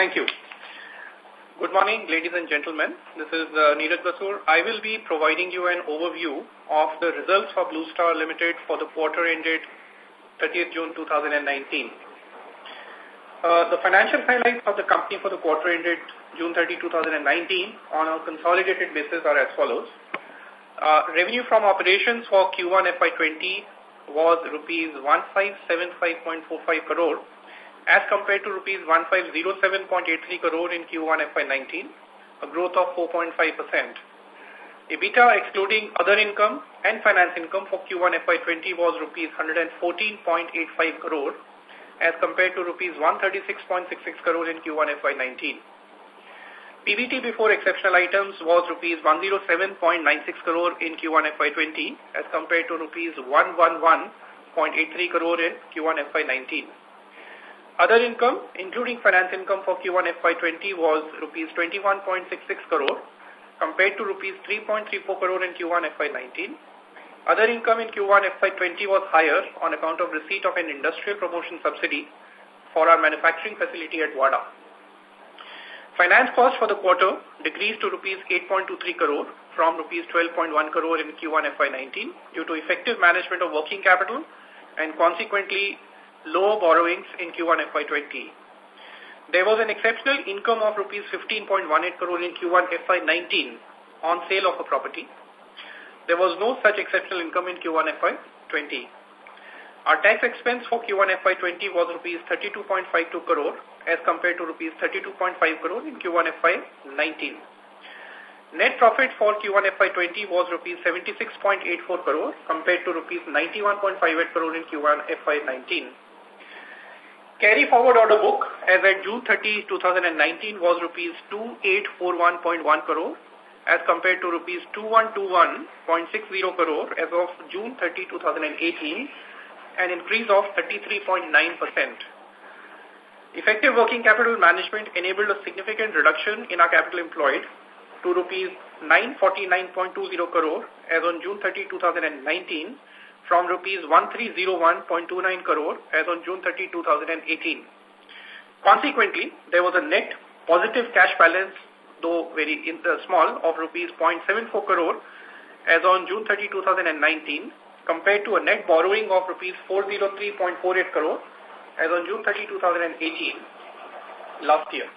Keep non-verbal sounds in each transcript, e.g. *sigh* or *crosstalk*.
thank you. Good morning, ladies and gentlemen. This is uh, Neeraj Basur. I will be providing you an overview of the results for Blue Star Limited for the quarter ended 30th June 2019. Uh, the financial highlights of the company for the quarter ended June 30, 2019 on a consolidated basis are as follows. Uh, revenue from operations for Q1 FY20 was rupees 1575.45 crore as compared to rupees 1507.83 crore in Q1 FY19, a growth of 4.5%. EBITDA excluding other income and finance income for Q1 FY20 was rupees 114.85 crore as compared to rupees 136.66 crore in Q1 FY19. PBT before exceptional items was rupees 107.96 crore in Q1 FY20 as compared to rupees 111.83 crore in Q1 FY19. Other income, including finance income for Q1 FY20 was rupees 21.66 crore compared to rupees 3.34 crore in Q1 FY19. Other income in Q1 FY20 was higher on account of receipt of an industrial promotion subsidy for our manufacturing facility at Wada. Finance cost for the quarter decreased to rupees 8.23 crore from rupees 12.1 crore in Q1 FY19 due to effective management of working capital and consequently low borrowings in Q1 FY20. There was an exceptional income of rupees 15.18 crore in Q1 FY19 on sale of a property. There was no such exceptional income in Q1 FY20. Our tax expense for Q1 FY20 was rupees 32.52 crore as compared to rupees 32.5 crore in Q1 FY19. Net profit for Q1 FY20 was rupees 76.84 crore compared to rupees 91.58 crore in Q1 FY19. Carry forward order book as at June 30, 2019 was rupees 2841.1 crore as compared to rupees 2121.60 crore as of June 30, 2018, an increase of 33.9%. Effective working capital management enabled a significant reduction in our capital employed to rupees 949.20 crore as on June 30, 2019 from rupees 1301.29 crore as on June 30, 2018. Consequently, there was a net positive cash balance, though very in the small, of rupees 0.74 crore as on June 30, 2019, compared to a net borrowing of rupees 403.48 crore as on June 30, 2018, last year.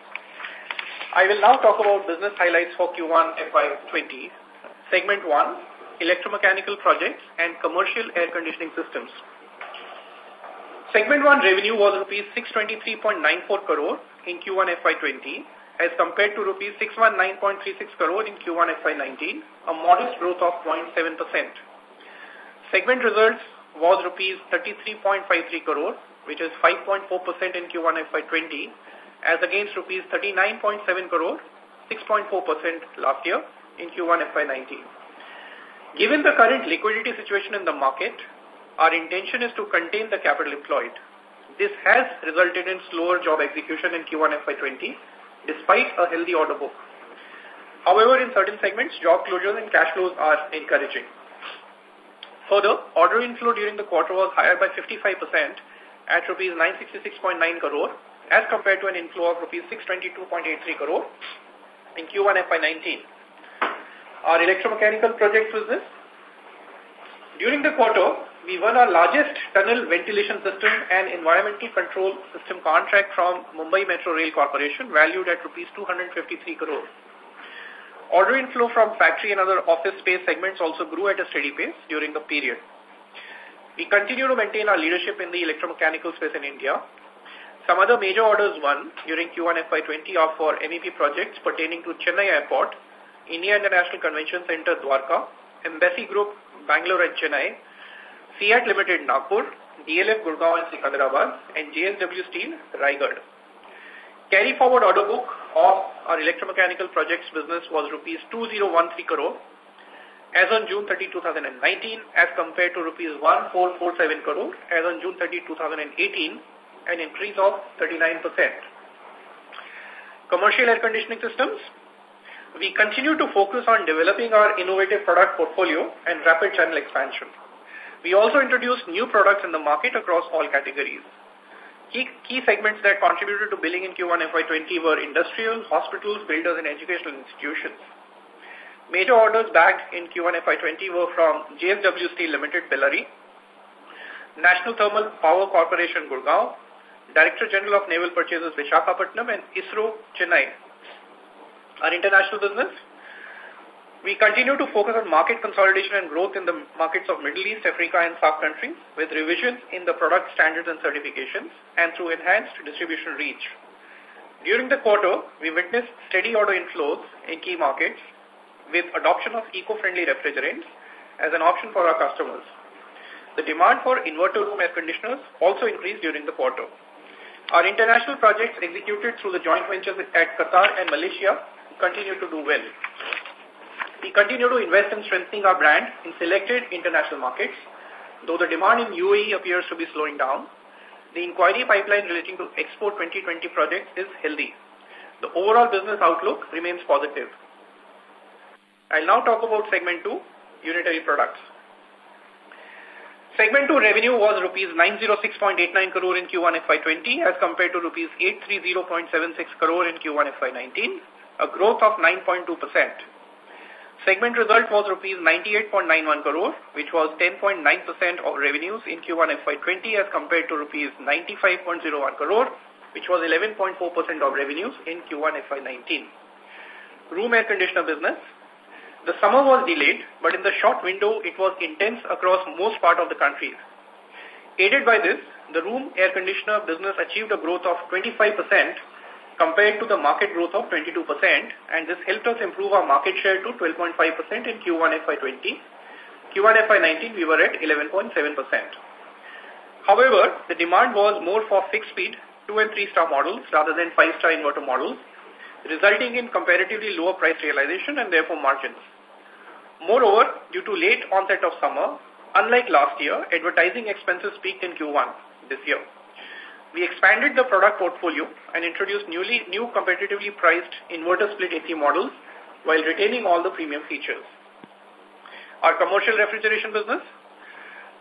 I will now talk about business highlights for Q1 FY20. Segment 1, electromechanical projects, and commercial air conditioning systems. Segment 1 revenue was rupees 623.94 crore in Q1 FY20 as compared to rupees 619.36 crore in Q1 FY19, a modest growth of 0.7%. Segment results was rupees 33.53 crore, which is 5.4% in Q1 FY20 as against rupees 39.7 crore, 6.4% last year in Q1 FY19. Given the current liquidity situation in the market, our intention is to contain the capital employed. This has resulted in slower job execution in Q1 FY20, despite a healthy order book. However, in certain segments, job closures and cash flows are encouraging. Further, order inflow during the quarter was higher by 55% at rupees 966.9 crore as compared to an inflow of rupees 622.83 crore in Q1 FY19 our electromechanical project business. During the quarter, we won our largest tunnel ventilation system and environmental control system contract from Mumbai Metro Rail Corporation valued at rupees 253 crore. Order inflow from factory and other office space segments also grew at a steady pace during the period. We continue to maintain our leadership in the electromechanical space in India. Some other major orders won during Q1 FY20 are for MEP projects pertaining to Chennai Airport India International Convention Center, Dwarka, Embassy Group, Bangalore and Chennai, Fiat Limited, Nagpur, DLF, Gurgaon and Secunderabad, and JSW Steel, Raigad. Carry forward order book of our electromechanical projects business was rupees 2013 crore as on June 30, 2019 as compared to rupees 1447 crore as on June 30, 2018, an increase of 39%. Commercial air conditioning systems, we continue to focus on developing our innovative product portfolio and rapid channel expansion. We also introduced new products in the market across all categories. Key, key segments that contributed to billing in Q1 FY20 were industrial, hospitals, builders, and educational institutions. Major orders bagged in Q1 FY20 were from JSW Steel Limited, Bellary, National Thermal Power Corporation, Gurgaon, Director General of Naval Purchases, Visakhapatnam, and ISRO, Chennai. Our international business, we continue to focus on market consolidation and growth in the markets of Middle East, Africa, and South countries with revisions in the product standards and certifications and through enhanced distribution reach. During the quarter, we witnessed steady order inflows in key markets with adoption of eco-friendly refrigerants as an option for our customers. The demand for inverter room air conditioners also increased during the quarter. Our international projects executed through the joint ventures at Qatar and Malaysia continue to do well. We continue to invest in strengthening our brand in selected international markets, though the demand in UAE appears to be slowing down. The inquiry pipeline relating to Expo 2020 projects is healthy. The overall business outlook remains positive. I'll now talk about Segment 2, Unitary Products. Segment 2 revenue was rupees 906.89 crore in Q1 FY20 as compared to rupees 830.76 crore in Q1 FY19, a growth of 9.2%. Segment result was rupees 98.91 crore, which was 10.9% of revenues in Q1 FY20 as compared to rupees 95.01 crore, which was 11.4% of revenues in Q1 FY19. Room air conditioner business. The summer was delayed, but in the short window, it was intense across most part of the country. Aided by this, the room air conditioner business achieved a growth of 25% compared to the market growth of 22%, and this helped us improve our market share to 12.5% in Q1 FY20. Q1 FY19, we were at 11.7%. However, the demand was more for fixed-speed 2 and 3-star models rather than 5-star inverter models, resulting in comparatively lower price realization and therefore margins. Moreover, due to late onset of summer, unlike last year, advertising expenses peaked in Q1 this year. We expanded the product portfolio and introduced newly new competitively priced inverter split AC models while retaining all the premium features. Our commercial refrigeration business.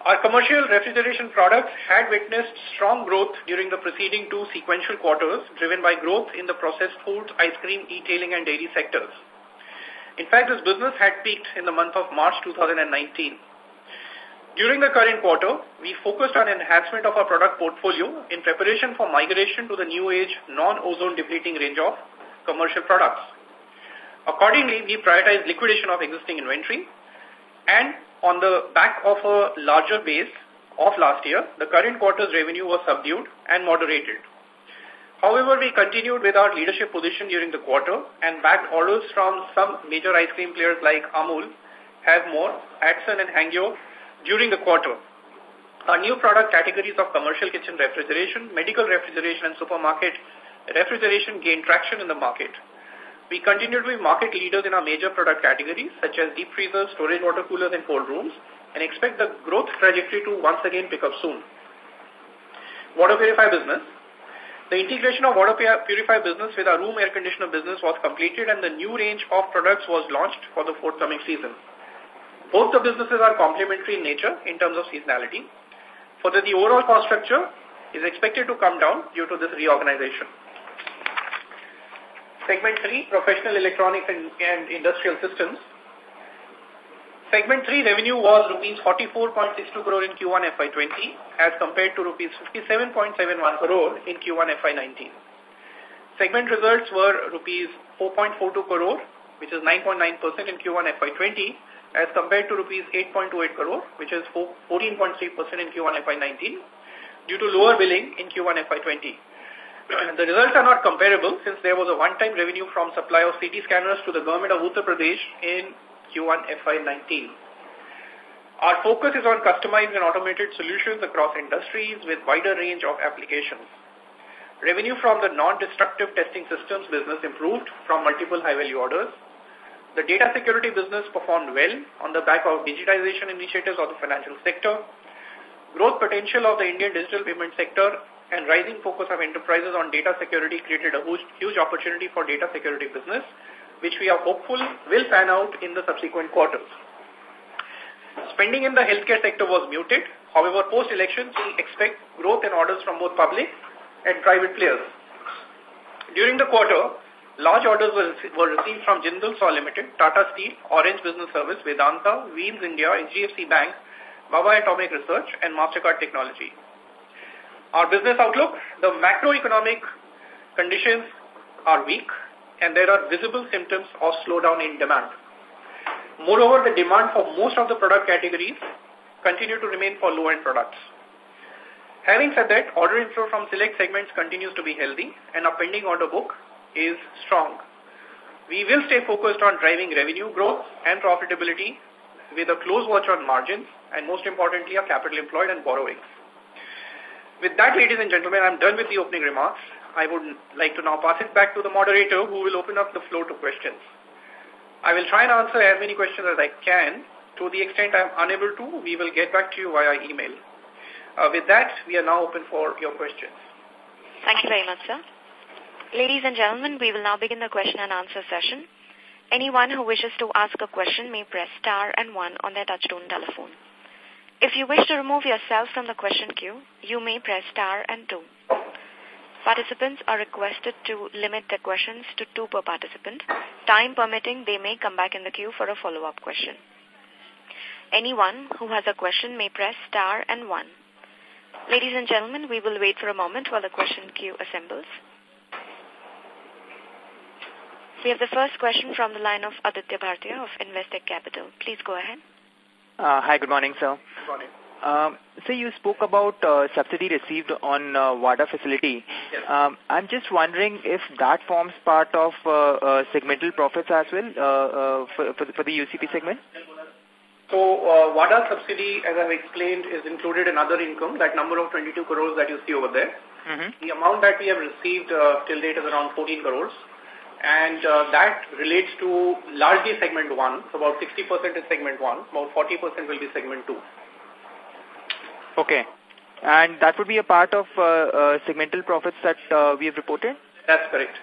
Our commercial refrigeration products had witnessed strong growth during the preceding two sequential quarters, driven by growth in the processed foods, ice cream, e-tailing, and dairy sectors. In fact, this business had peaked in the month of March 2019. During the current quarter, we focused on enhancement of our product portfolio in preparation for migration to the new age non-ozone depleting range of commercial products. Accordingly, we prioritized liquidation of existing inventory and on the back of a larger base of last year, the current quarter's revenue was subdued and moderated. However, we continued with our leadership position during the quarter and backed orders from some major ice cream players like Amul, Havmor, Hatsun and Hangyo during the quarter. Our new product categories of commercial kitchen refrigeration, medical refrigeration, and supermarket refrigeration gained traction in the market. We continue to be market leaders in our major product categories such as deep freezers, storage water coolers, and cold rooms and expect the growth trajectory to once again pick up soon. Water Purify business. The integration of Water Purify business with our room air conditioner business was completed and the new range of products was launched for the forthcoming season. Both the businesses are complementary in nature in terms of seasonality. Further, the overall cost structure is expected to come down due to this reorganization. Segment 3, Professional Electronics and, and Industrial Systems. Segment 3 revenue was rupees 44.62 crore in Q1 FY20 as compared to rupees 57.71 crore in Q1 FY19. Segment results were rupees 4.42 crore, which is 9.9% in Q1 FY20 as compared to rupees 8.28 crore, which is 14.3% in Q1 FY19, due to lower billing in Q1 FY20. *clears throat* the results are not comparable since there was a one-time revenue from supply of CT scanners to the government of Uttar Pradesh in Q1 FY19. Our focus is on customized and automated solutions across industries with wider range of applications. Revenue from the non-destructive testing systems business improved from multiple high-value orders. The data security business performed well on the back of digitization initiatives of the financial sector. Growth potential of the Indian digital payment sector and rising focus of enterprises on data security created a huge, huge opportunity for data security business, which we are hopeful will pan out in the subsequent quarters. Spending in the healthcare sector was muted. However, post-elections, we expect growth in orders from both public and private players. During the quarter, large orders were, were received from Jindal Saw Limited, Tata Steel, Orange Business Service, Vedanta, Wheels India, HDFC Bank, Bhabha Atomic Research, and MasterCard Technology. Our business outlook, the macroeconomic conditions are weak and there are visible symptoms of slowdown in demand. Moreover, the demand for most of the product categories continue to remain for low-end products. Having said that, order inflow from select segments continues to be healthy and our pending order book is strong. We will stay focused on driving revenue growth and profitability with a close watch on margins and most importantly, our capital employed and borrowings. With that, ladies and gentlemen, I'm done with the opening remarks. I would like to now pass it back to the moderator who will open up the floor to questions. I will try and answer as many questions as I can. To the extent I'm unable to, we will get back to you via email. Uh, with that, we are now open for your questions. Thank you very much, sir. Ladies and gentlemen, we will now begin the question and answer session. Anyone who wishes to ask a question may press star and one on their touchtone telephone. If you wish to remove yourself from the question queue, you may press star and two. Participants are requested to limit their questions to two per participant. Time permitting, they may come back in the queue for a follow-up question. Anyone who has a question may press star and one. Ladies and gentlemen, we will wait for a moment while the question queue assembles. We have the first question from the line of Aditya Bhartia of Investec Capital. Please go ahead. Uh, hi, good morning, sir. Good morning. Um, so you spoke about uh, subsidy received on uh, WADA facility. Yes. Um, I'm just wondering if that forms part of uh, uh, segmental profits as well uh, uh, for, for, the, for the UCP segment? So uh, WADA subsidy, as I've explained, is included in other income, that number of 22 crores that you see over there. Mm -hmm. The amount that we have received uh, till date is around 14 crores. And uh, that relates to largely segment 1. So about 60% is segment 1. About 40% will be segment 2. Okay. And that would be a part of uh, uh, segmental profits that uh, we have reported? That's correct.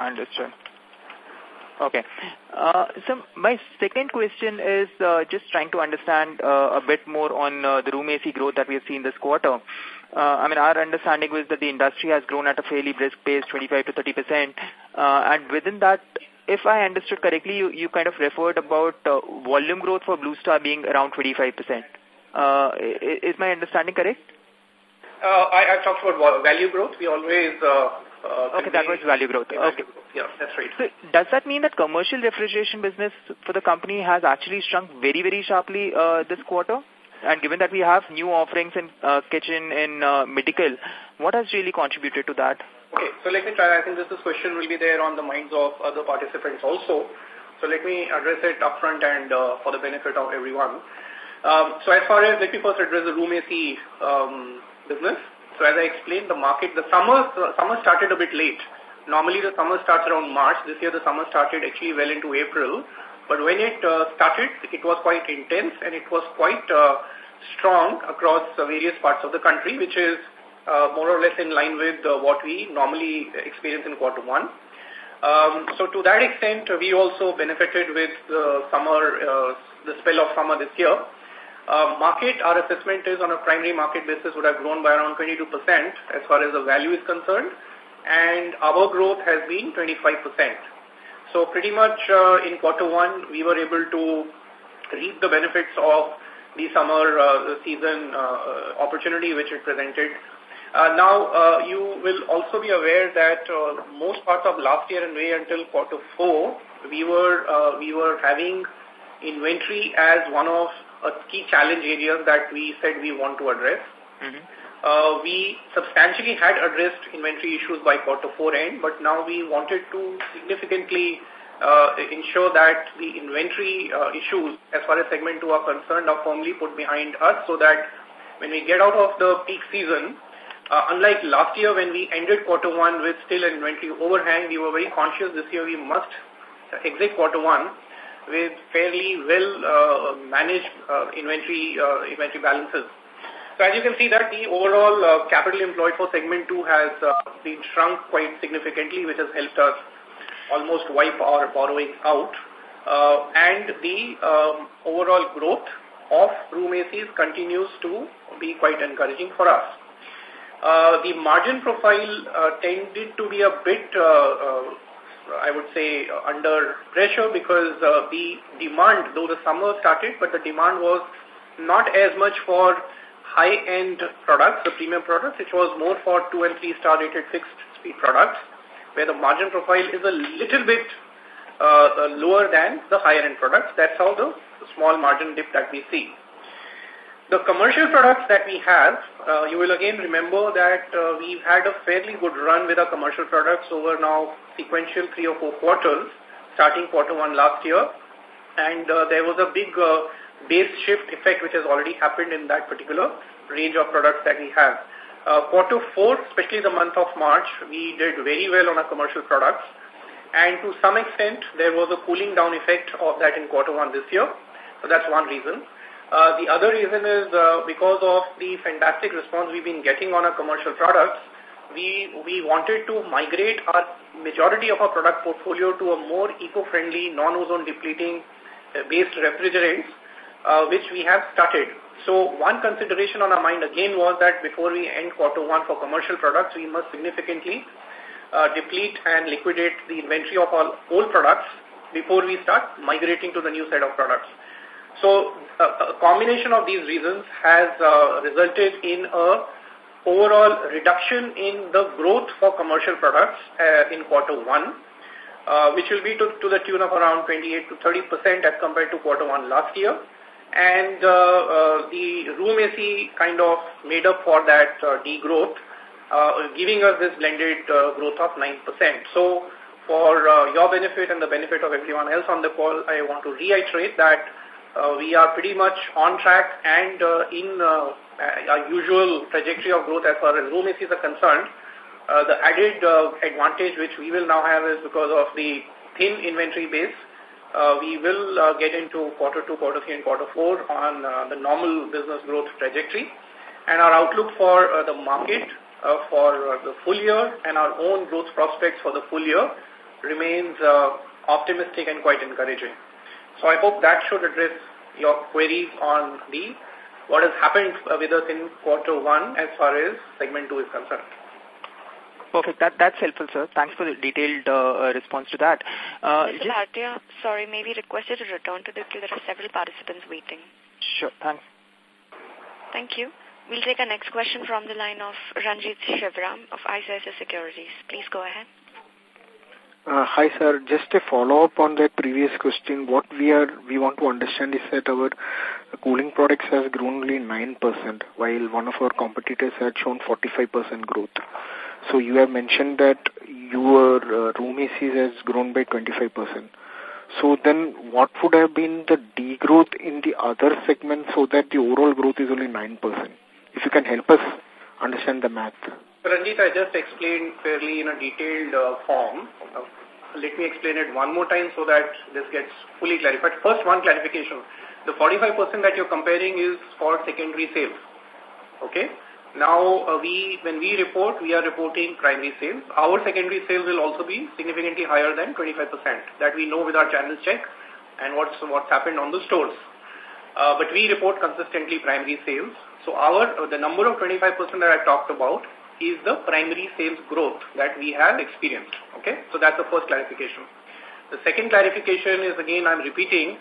Understood. Okay. Uh, so my second question is uh, just trying to understand uh, a bit more on the room AC growth that we have seen this quarter. Uh, I mean, our understanding was that the industry has grown at a fairly brisk pace, 25 to 30 percent, uh, and within that, if I understood correctly, you, you kind of referred about volume growth for Blue Star being around 25 percent. Is my understanding correct? Uh, I, I talked about value growth. We always uh, uh, okay, that was value growth. Okay. Yeah, that's right. So does that mean that commercial refrigeration business for the company has actually shrunk very, very sharply uh, this quarter? And given that we have new offerings in uh, kitchen and uh, medical, what has really contributed to that? Okay, so let me try. I think this question will be there on the minds of other participants also. So let me address it upfront and uh, for the benefit of everyone. Um, so as far as, let me first address the room AC um, business. So as I explained, the market, the summer, summer started a bit late. Normally the summer starts around March. This year the summer started actually well into April. But when it uh, started, it was quite intense and it was quite uh, strong across uh, various parts of the country, which is uh, more or less in line with uh, what we normally experience in quarter one. Um, so to that extent, we also benefited with the summer, uh, the spell of summer this year. Uh, market, our assessment is on a primary market basis would have grown by around 22% as far as the value is concerned, and our growth has been 25%. So pretty much uh, in quarter one, we were able to reap the benefits of the summer uh, season uh, opportunity which it presented. Uh, now, uh, you will also be aware that uh, most parts of last year and way until quarter four, we were uh, we were having inventory as one of a key challenge area that we said we want to address. Mm -hmm. uh, we substantially had addressed inventory issues by quarter four end, but now we wanted to significantly uh, ensure that the inventory uh, issues as far as segment 2 are concerned are firmly put behind us so that when we get out of the peak season, uh, unlike last year when we ended quarter one with still an inventory overhang, we were very conscious this year we must exit quarter one with fairly well uh, managed uh, inventory uh, inventory balances. So as you can see that the overall capital employed for segment 2 has been shrunk quite significantly, which has helped us almost wipe our borrowing out. And the um, overall growth of room ACs continues to be quite encouraging for us. uh, the margin profile uh, tended to be a bit, uh, I would say, under pressure because uh, the demand, though the summer started, but the demand was not as much for high-end products, the premium products. It was more for two and three star rated fixed speed products, where the margin profile is a little bit uh, lower than the higher end products. That's how the small margin dip that we see. The commercial products that we have, uh, you will again remember that uh, we've had a fairly good run with our commercial products over now sequential three or four quarters, starting quarter one last year. And uh, there was a big uh, base shift effect which has already happened in that particular range of products that we have. Uh, quarter four, especially the month of March, we did very well on our commercial products. And to some extent, there was a cooling down effect of that in quarter one this year. So that's one reason. Uh, the other reason is uh, because of the fantastic response we've been getting on our commercial products, we, we wanted to migrate our majority of our product portfolio to a more eco-friendly, non-ozone depleting uh, based refrigerants, uh, which we have started. So one consideration on our mind again was that before we end quarter one for commercial products, we must significantly uh, deplete and liquidate the inventory of our old products before we start migrating to the new set of products. So a combination of these reasons has uh, resulted in a overall reduction in the growth for commercial products uh, in quarter one, uh, which will be to, to the tune of around 28 to 30 percent as compared to quarter one last year. And uh, uh, the room AC kind of made up for that uh, degrowth, uh, giving us this blended growth of 9%. So for your benefit and the benefit of everyone else on the call, I want to reiterate that uh, we are pretty much on track and uh, in uh, our usual trajectory of growth as far as room ACs are concerned. Uh, the added uh, advantage which we will now have is because of the thin inventory base. Uh, we will uh, get into quarter two, quarter three, and quarter four on uh, the normal business growth trajectory. And our outlook for uh, the market uh, for uh, the full year and our own growth prospects for the full year remains uh, optimistic and quite encouraging. So I hope that should address your queries on the what has happened with us in quarter one as far as segment two is concerned. Perfect. That, that's helpful, sir. Thanks for the detailed uh, response to that. Uh, Mr. Bhartia, sorry, may we request you to return to the queue? There are several participants waiting. Sure. Thanks. Thank you. We'll take a next question from the line of Ranjit Sivaram of ICICI Securities. Please go ahead. Uh, hi, sir. Just a follow-up on that previous question. What we are we want to understand is that our cooling products has grown only 9%, while one of our competitors had shown 45% growth. So you have mentioned that your uh, room ACs has grown by 25%. So then what would have been the degrowth in the other segments so that the overall growth is only 9%? If you can help us understand the math. Ranjit, I just explained fairly in a detailed uh, form. Uh, let me explain it one more time so that this gets fully clarified. First, one clarification. The 45% that you're comparing is for secondary sales. Okay? Now, uh, we when we report, we are reporting primary sales. Our secondary sales will also be significantly higher than 25% that we know with our channel check and what's what's happened on the stores. Uh, but we report consistently primary sales. So our uh, the number of 25% that I talked about is the primary sales growth that we have experienced. Okay, so that's the first clarification. The second clarification is again I'm repeating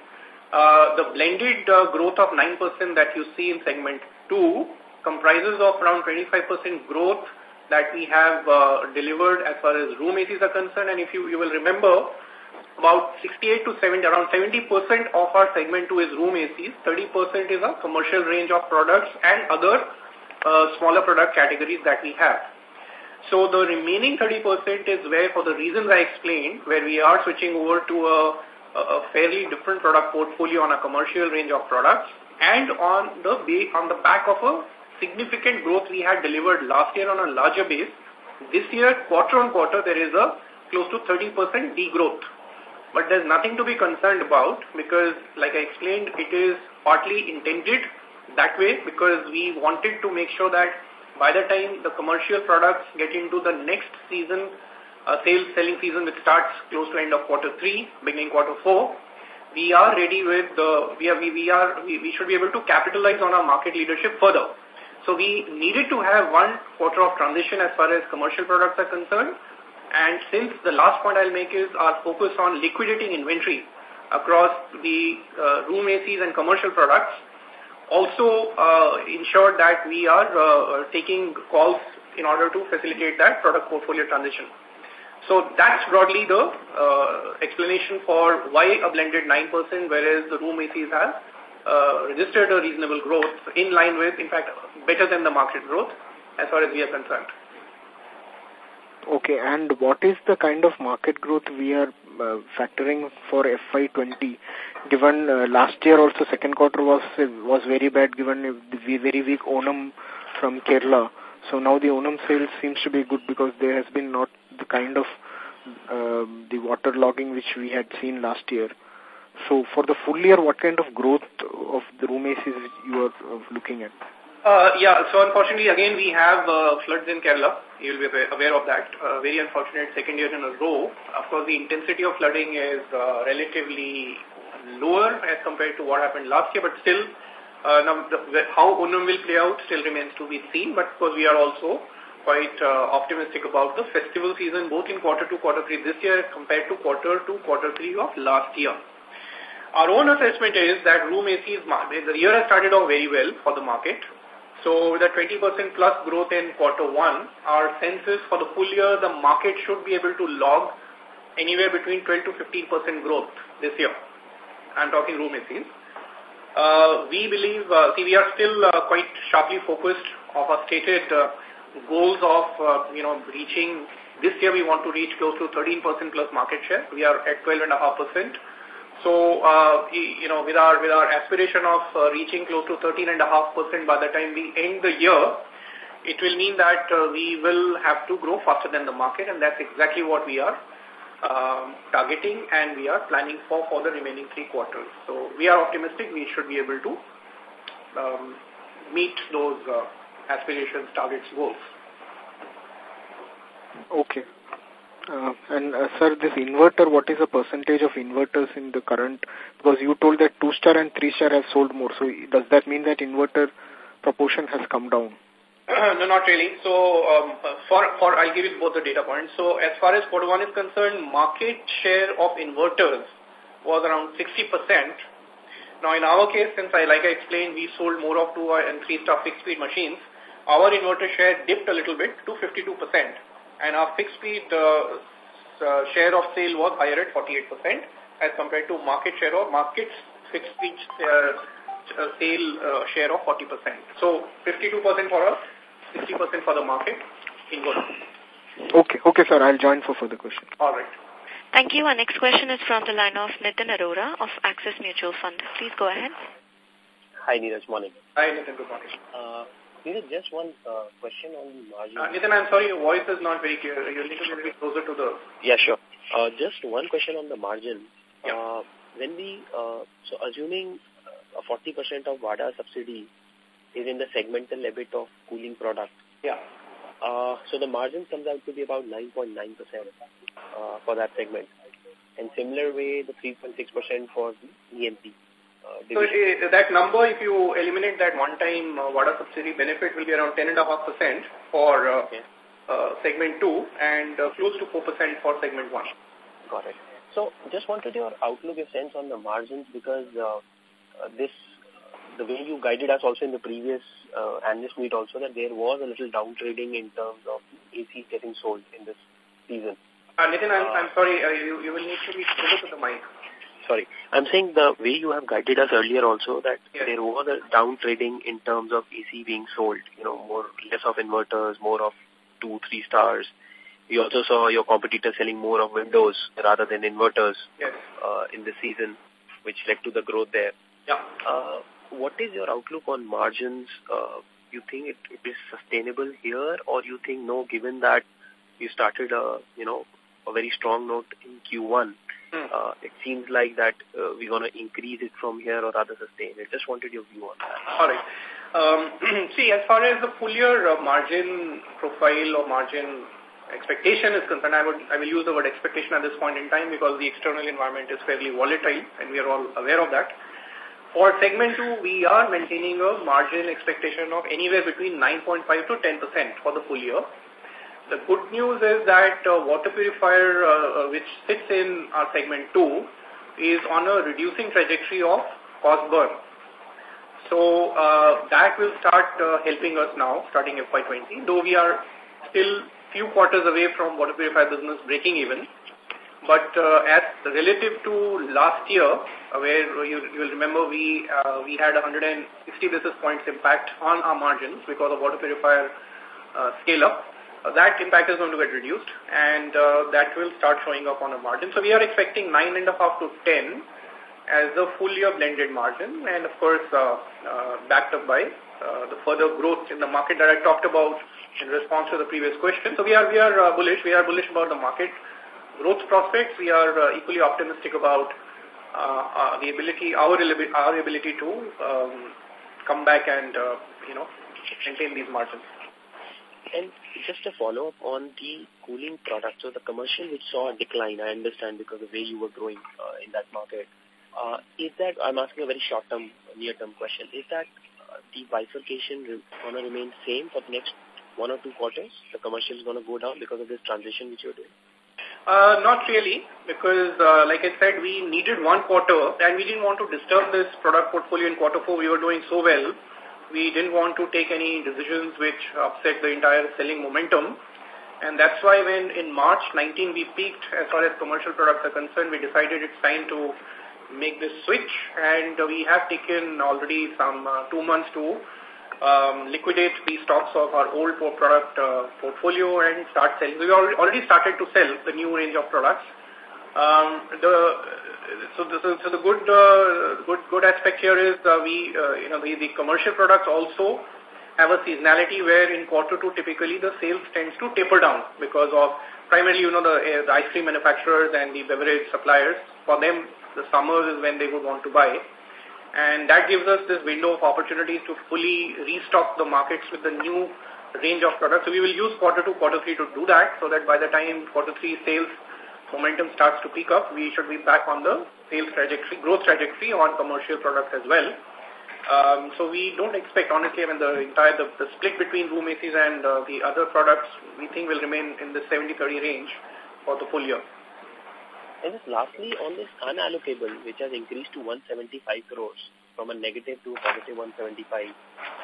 uh, the blended uh, growth of 9% that you see in segment 2 comprises of around 25% growth that we have uh, delivered as far as room ACs are concerned and if you, you will remember about 68 to 70, around 70% of our segment 2 is room ACs, 30% is a commercial range of products and other uh, smaller product categories that we have. So the remaining 30% is where, for the reasons I explained, where we are switching over to a, a fairly different product portfolio on a commercial range of products and on the on the back of a significant growth we had delivered last year on a larger base. This year, quarter on quarter, there is a close to 30% degrowth. But there's nothing to be concerned about because, like I explained, it is partly intended that way because we wanted to make sure that by the time the commercial products get into the next season, uh, sales selling season which starts close to end of quarter three, beginning quarter four, we are ready with the, we are, we, we are, we, we should be able to capitalize on our market leadership further. So we needed to have one quarter of transition as far as commercial products are concerned. And since the last point I'll make is our focus on liquidating inventory across the uh, room ACs and commercial products, also uh, ensure that we are uh, taking calls in order to facilitate that product portfolio transition. So that's broadly the uh, explanation for why a blended 9%, whereas the room ACs uh, registered a reasonable growth in line with, in fact, better than the market growth as far as we are concerned. Okay, and what is the kind of market growth we are uh, factoring for FY20? Given uh, last year also second quarter was was very bad given the very weak Onam from Kerala. So now the Onam sales seems to be good because there has been not the kind of uh, the water logging which we had seen last year. So for the full year, what kind of growth of the room ACs you are looking at? Uh, yeah, so unfortunately, again, we have uh, floods in Kerala. You'll be aware of that. Uh, very unfortunate second year in a row. Of course, the intensity of flooding is uh, relatively lower as compared to what happened last year, but still, uh, now the, how Onam will play out still remains to be seen. But of course, we are also quite uh, optimistic about the festival season, both in quarter two, quarter three this year compared to quarter two, quarter three of last year. Our own assessment is that room ACs, the year has started off very well for the market. So with a 20% plus growth in quarter one, our sense is for the full year, the market should be able to log anywhere between 12 to 15% growth this year. I'm talking room ACs. Uh, we believe, uh, see, we are still uh, quite sharply focused of our stated uh, goals of, uh, you know, reaching, this year we want to reach close to 13% plus market share. We are at 12.5%. So, uh, you know, with our, with our aspiration of uh, reaching close to 13.5% by the time we end the year, it will mean that uh, we will have to grow faster than the market and that's exactly what we are um, targeting and we are planning for for the remaining three quarters. So we are optimistic we should be able to um, meet those uh, aspirations, targets, goals. Okay. Uh, and uh, sir, this inverter, what is the percentage of inverters in the current? Because you told that two star and three star have sold more. So does that mean that inverter proportion has come down? No, not really. So um, for for I'll give you both the data points. So as far as quarter one is concerned, market share of inverters was around 60 percent. Now in our case, since I like I explained, we sold more of two and three star fixed speed machines. Our inverter share dipped a little bit to 52 percent and our fixed speed uh, uh, share of sale was higher at 48% as compared to market share or market's fixed speed uh, uh, sale uh, share of 40%. So 52% for us, 60% for the market in gold. Okay, okay, sir. I'll join for further questions. All right. Thank you. Our next question is from the line of Nitin Arora of Axis Mutual Fund. Please go ahead. Hi, Neeraj. Morning. Hi, Nitin. Good morning. Uh, just one uh, question on margin. Uh, Nitin, I'm sorry, your voice is not very clear. You need to be closer to the... Yeah, sure. Uh, just one question on the margin. Yeah. Uh, when we, uh, so assuming a 40% of WADA subsidy is in the segmental EBIT of cooling product. Yeah. Uh, so the margin comes out to be about 9.9% uh, for that segment. And similar way, the 3.6% for the EMP. Uh, so uh, that number, if you eliminate that one-time uh, Wada subsidy benefit, will be around 10.5% for uh, okay. uh, segment 2 and uh, close to 4% for segment 1. Got it. So just wanted your outlook, your sense on the margins because uh, uh, this, the way you guided us also in the previous uh, analyst meet also that there was a little down trading in terms of AC getting sold in this season. Uh, Nitin, I'm, uh, I'm sorry, uh, you, you will need to be closer to the mic sorry. I'm saying the way you have guided us earlier also that yes. there was a down trading in terms of AC being sold, you know, more less of inverters, more of two, three stars. We also saw your competitor selling more of windows rather than inverters yes. uh, in this season, which led to the growth there. Yeah. Uh, what is your outlook on margins? Uh, you think it, it is sustainable here or you think no, given that you started a, you know, a very strong note in Q1, Hmm. Uh, it seems like that uh, we're going to increase it from here or rather sustain it. Just wanted your view on that. All right. Um, *clears throat* see, as far as the full year uh, margin profile or margin expectation is concerned, I would I will use the word expectation at this point in time because the external environment is fairly volatile and we are all aware of that. For segment 2, we are maintaining a margin expectation of anywhere between 9.5 to 10% for the full year. The good news is that uh, water purifier, uh, uh, which sits in our segment 2, is on a reducing trajectory of cost burn. So that will start helping us now, starting FY20, though we are still few quarters away from water purifier business breaking even. But uh, as relative to last year, uh, where you, you will remember we uh, we had 160 basis points impact on our margins because of water purifier uh, scale up, uh, that impact is going to get reduced and uh, that will start showing up on a margin. So we are expecting 9.5 to 10 as the full year blended margin and of course uh, uh, backed up by uh, the further growth in the market that I talked about in response to the previous question. So we are, we are uh, bullish. We are bullish about the market growth prospects, we are uh, equally optimistic about uh, uh, the ability, our, our ability to um, come back and, uh, you know, maintain these margins. And just a follow-up on the cooling product. So the commercial which saw a decline, I understand because of the way you were growing uh, in that market. Uh, is that, I'm asking a very short-term, near-term question, is that uh, the bifurcation going to remain same for the next one or two quarters? The commercial is going to go down because of this transition which you're doing? Uh, not really, because uh, like I said, we needed one quarter and we didn't want to disturb this product portfolio in quarter four. We were doing so well. We didn't want to take any decisions which upset the entire selling momentum. And that's why when in March 19 we peaked as far as commercial products are concerned, we decided it's time to make this switch. And we have taken already some uh, two months to um, liquidate the stocks of our old product uh, portfolio and start selling. We already started to sell the new range of products. Um, the so the, so the good uh, good good aspect here is uh, we uh, you know the, the commercial products also have a seasonality where in quarter two typically the sales tends to taper down because of primarily you know the, uh, the ice cream manufacturers and the beverage suppliers for them the summer is when they would want to buy and that gives us this window of opportunities to fully restock the markets with the new range of products. So we will use quarter two, quarter three to do that so that by the time quarter three sales momentum starts to pick up, we should be back on the sales trajectory, growth trajectory on commercial products as well. Um, so we don't expect, honestly, I mean, the entire, the, the split between room ACs and uh, the other products, we think will remain in the 70-30 range for the full year. And just lastly, on this unallocable, which has increased to 175 crores from a negative to a positive 175,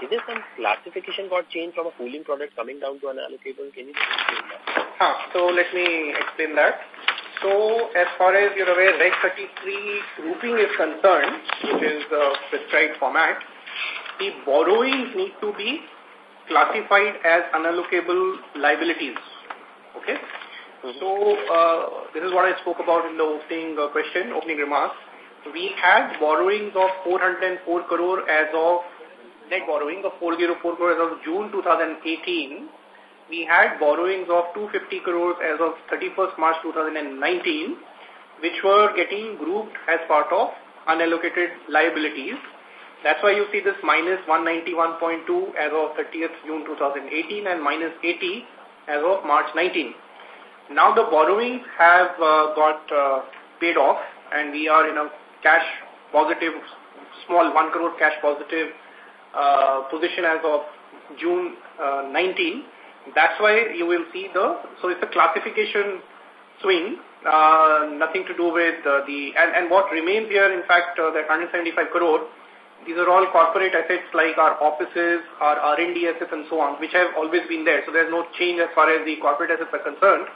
is there some classification got changed from a cooling product coming down to unallocable? Can you explain that? Huh, so let me explain that. So as far as you're aware, Reg 33 grouping is concerned, which is the prescribed format, the borrowings need to be classified as unallocable liabilities. Okay? Mm-hmm. So, uh, this is what I spoke about in the opening uh, question, opening remarks. We had borrowings of 404 crore as of, net borrowing of 404 crore as of June 2018. We had borrowings of 250 crores as of 31st March 2019, which were getting grouped as part of unallocated liabilities. That's why you see this minus 191.2 as of 30th June 2018 and minus 80 as of March 19. Now the borrowings have uh, got uh, paid off and we are in a cash positive, small 1 crore cash positive uh, position as of June uh, 19. That's why you will see the, so it's a classification swing, nothing to do with the, and, and what remains here, in fact, uh, that 175 crore, these are all corporate assets like our offices, our R&D assets and so on, which have always been there. So there's no change as far as the corporate assets are concerned.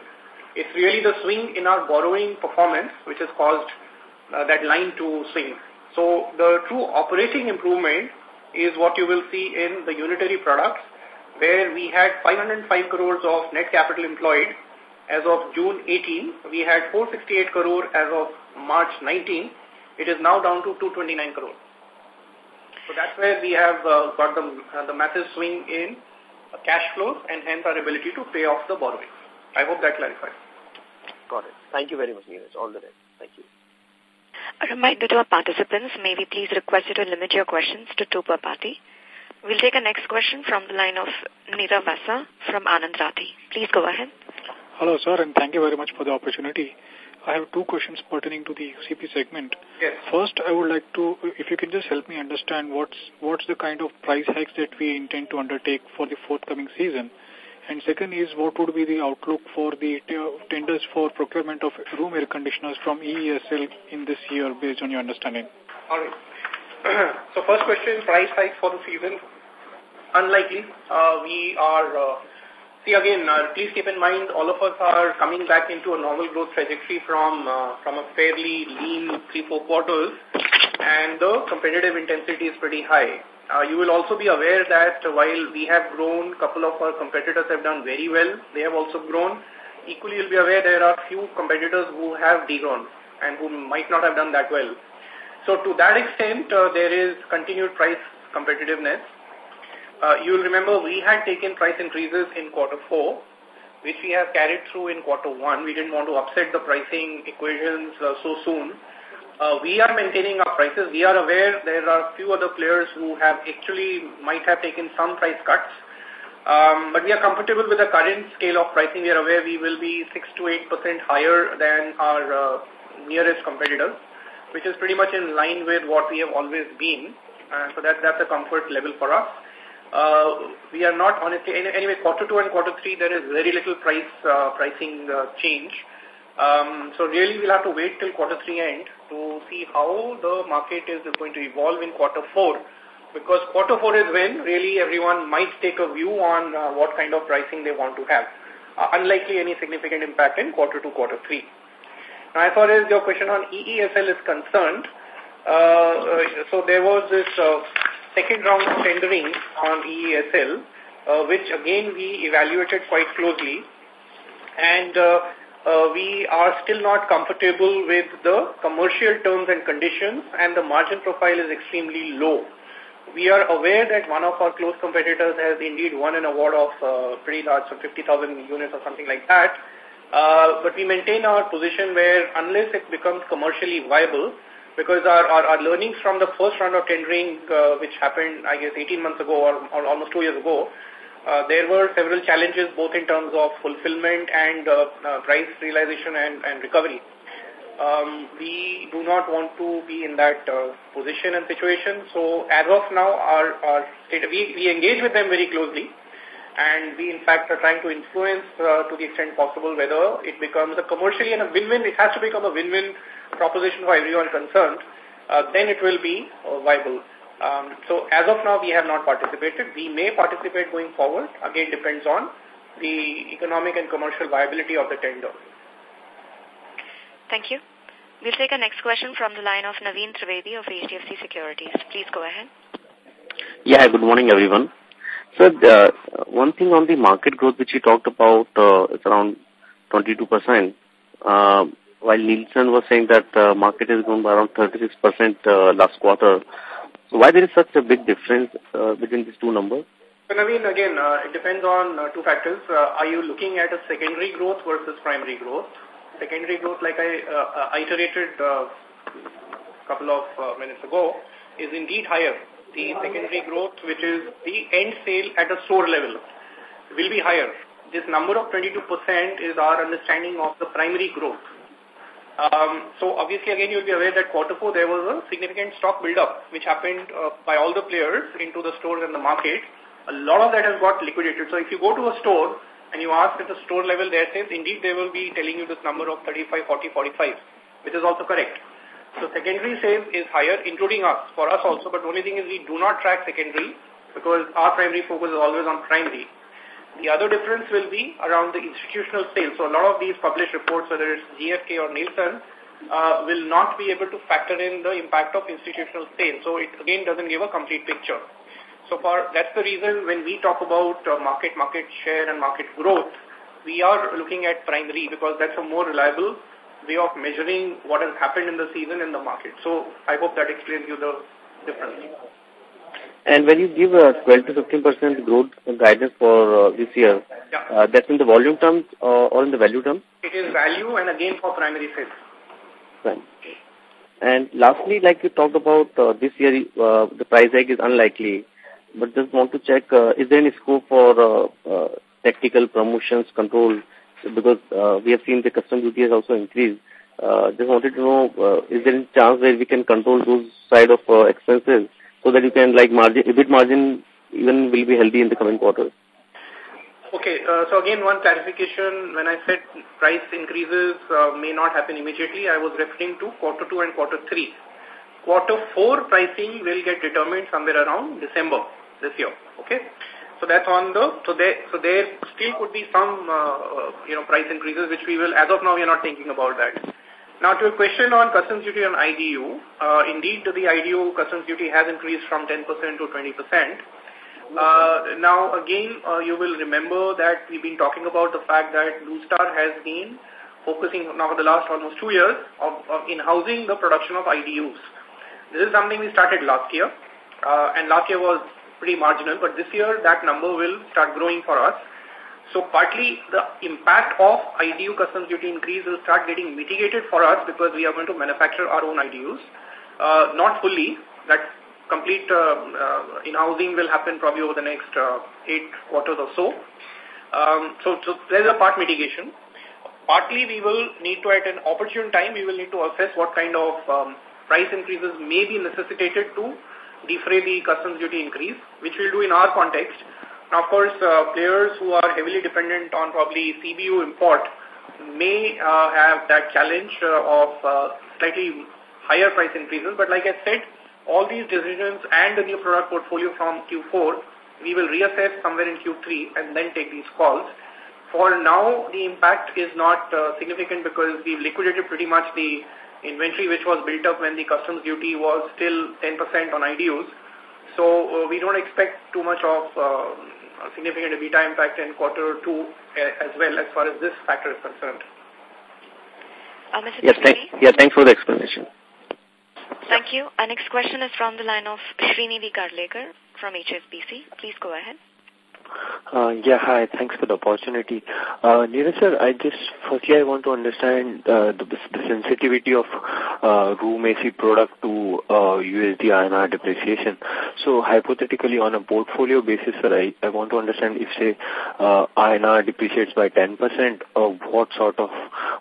It's really the swing in our borrowing performance which has caused uh, that line to swing. So the true operating improvement is what you will see in the unitary products where we had 505 crores of net capital employed as of June 18. We had 468 crore as of March 19. It is now down to 229 crore. So that's where we have uh, got the, uh, the massive swing in cash flows and hence our ability to pay off the borrowings. I hope that clarifies. Got it. Thank you very much, Neeraj. All the best. Thank you. A reminder to our participants, may we please request you to limit your questions to two per party. We'll take a next question from the line of Nirav Vasa from Anand Rathi. Please go ahead. Hello, sir, and thank you very much for the opportunity. I have two questions pertaining to the UCP segment. Yes. First, I would like to, if you can just help me understand what's what's the kind of price hikes that we intend to undertake for the forthcoming season. And second is what would be the outlook for the tenders for procurement of room air conditioners from EESL in this year based on your understanding? All right. *clears throat* so first question, price hike for the season. Unlikely. Uh, we are, uh, see again, uh, please keep in mind all of us are coming back into a normal growth trajectory from, uh, from a fairly lean three, four quarters and the competitive intensity is pretty high. Uh, you will also be aware that while we have grown, a couple of our competitors have done very well. They have also grown. Equally, you'll be aware there are few competitors who have degrown and who might not have done that well. So to that extent, uh, there is continued price competitiveness. Uh, you'll remember we had taken price increases in quarter four, which we have carried through in quarter one. We didn't want to upset the pricing equations uh, so soon. Uh, we are maintaining our prices. We are aware there are a few other players who have actually might have taken some price cuts. Um, but we are comfortable with the current scale of pricing. We are aware we will be 6 to 8% higher than our uh, nearest competitors, which is pretty much in line with what we have always been. Uh, so that, that's a comfort level for us. Uh, we are not honestly, anyway, quarter two and quarter three, there is very little price uh, pricing uh, change. Um, so really we'll have to wait till quarter three end to see how the market is going to evolve in quarter four because quarter four is when really everyone might take a view on uh, what kind of pricing they want to have. Uh, unlikely any significant impact in quarter two, quarter three. Now, as far as your question on EESL is concerned, uh, uh, so there was this uh, second round of tendering on EESL, uh, which again we evaluated quite closely. And uh, we are still not comfortable with the commercial terms and conditions and the margin profile is extremely low. We are aware that one of our close competitors has indeed won an award of uh, pretty large, so 50,000 units or something like that. Uh, but we maintain our position where unless it becomes commercially viable, because our, our, our learnings from the first round of tendering, uh, which happened, I guess, 18 months ago or, or almost two years ago, there were several challenges both in terms of fulfillment and uh, uh, price realization and, and recovery. Um, we do not want to be in that uh, position and situation. So as of now, our, our state, we, we engage with them very closely and we in fact are trying to influence uh, to the extent possible whether it becomes a commercially and a win-win. It has to become a win-win proposition for everyone concerned. Uh, then it will be uh, viable. Um, so as of now, we have not participated. We may participate going forward. Again, depends on the economic and commercial viability of the tender. Thank you. We'll take a next question from the line of Naveen Trivedi of HDFC Securities. Please go ahead. Yeah, good morning, everyone. So, uh, one thing on the market growth which you talked about, uh, it's around 22%. Uh, while Nielsen was saying that uh, market has grown by around 36% uh, last quarter. So why there is such a big difference uh, between these two numbers? So, Naveen, again, uh, it depends on uh, two factors. Uh, are you looking at a secondary growth versus primary growth? Secondary growth, like I uh, iterated a uh, couple of uh, minutes ago, is indeed higher. The secondary growth, which is the end sale at a store level, will be higher. This number of 22% is our understanding of the primary growth. Um, so obviously, again, you'll be aware that quarter four there was a significant stock build-up which happened uh, by all the players into the stores and the market. A lot of that has got liquidated. So if you go to a store and you ask at the store level there says, indeed they will be telling you this number of 35, 40, 45, which is also correct. So secondary sales is higher, including us, for us also, but the only thing is we do not track secondary because our primary focus is always on primary. The other difference will be around the institutional sales. So a lot of these published reports, whether it's GfK or Nielsen, uh, will not be able to factor in the impact of institutional sales. So it again doesn't give a complete picture. So for that's the reason when we talk about uh, market, market share and market growth, we are looking at primary because that's a more reliable way of measuring what has happened in the season in the market. So I hope that explains you the difference. And when you give a 12 to 15% growth guidance for uh, this year, yeah. uh, that's in the volume terms uh, or in the value terms? It is value and again for primary sales. Right. And lastly, like you talked about uh, this year, uh, the price hike is unlikely. But just want to check, uh, is there any scope for uh, uh, tactical promotions control? Because uh, we have seen the custom duty has also increased. uh, just wanted to know, uh, is there any chance that we can control those side of uh, expenses so that you can like margin, EBIT margin even will be healthy in the coming quarters? Okay, uh, so again, one clarification. When I said price increases uh, may not happen immediately, I was referring to quarter two and quarter three. Quarter four pricing will get determined somewhere around December this year. Okay, so that's on the so there so there still could be some uh, you know price increases which we will as of now we are not thinking about that. Now to a question on customs duty on IDU, uh, indeed the IDU customs duty has increased from 10% to 20%. Uh, now again, uh, you will remember that we've been talking about the fact that Blue Star has been focusing now for the last almost two years of, of in housing the production of IDUs. This is something we started last year, uh, and last year was pretty marginal, but this year that number will start growing for us. So partly the impact of IDU customs duty increase will start getting mitigated for us because we are going to manufacture our own IDUs. Uh, not fully, that complete uh, uh, in-housing will happen probably over the next uh, eight quarters or so. Um, so, so there's a part mitigation. Partly we will need to, at an opportune time, we will need to assess what kind of um, price increases may be necessitated to defray the customs duty increase, which we'll do in our context. Now, of course, uh, players who are heavily dependent on probably CBU import may uh, have that challenge uh, of uh, slightly higher price increases. But like I said, all these decisions and the new product portfolio from Q4, we will reassess somewhere in Q3 and then take these calls. For now, the impact is not uh, significant because we've liquidated pretty much the inventory which was built up when the customs duty was still 10% on IDUs. So uh, we don't expect too much of uh, significant EBITDA impact in quarter two as well as far as this factor is concerned. Uh, Mr. Yes, thank, yeah, thanks for the explanation. Thank you. Our next question is from the line of Srinidhi Karlekar from HSBC. Please go ahead. Uh, yeah, hi. Thanks for the opportunity. Uh, Neeraj sir, I just, firstly I want to understand uh, the, the sensitivity of uh, room AC product to uh, USD INR depreciation. So hypothetically on a portfolio basis, sir, I, I want to understand if say uh, INR depreciates by 10%, uh, what sort of